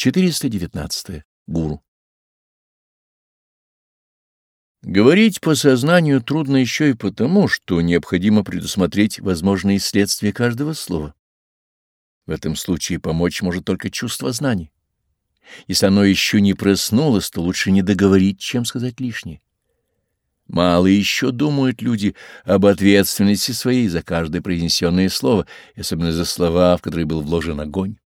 419. Гуру. Говорить по сознанию трудно еще и потому, что необходимо предусмотреть возможные следствия каждого слова. В этом случае помочь может только чувство знаний. Если оно еще не проснулось, то лучше не договорить, чем сказать лишнее. Мало еще думают люди об ответственности своей за каждое произнесенное слово, особенно за слова, в которые был вложен огонь.